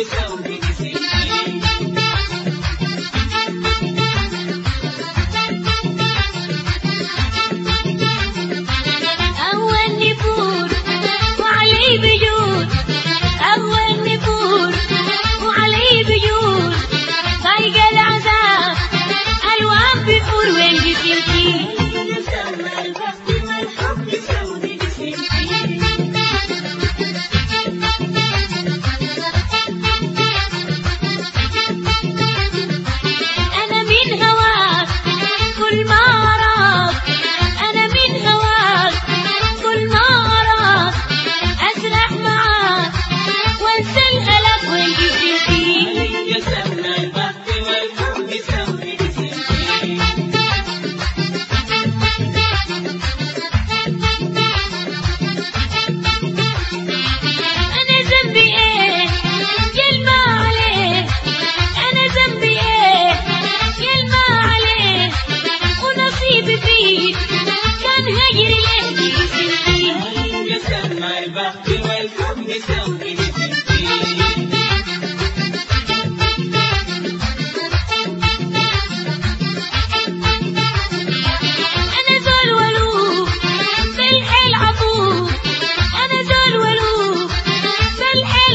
بثوب سجيل أول نفور وعليه بجود.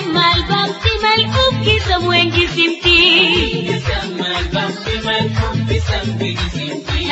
لما البنك ملعوب جسم وين جسمتي لما البنك ملعوب جسم وين جسمتي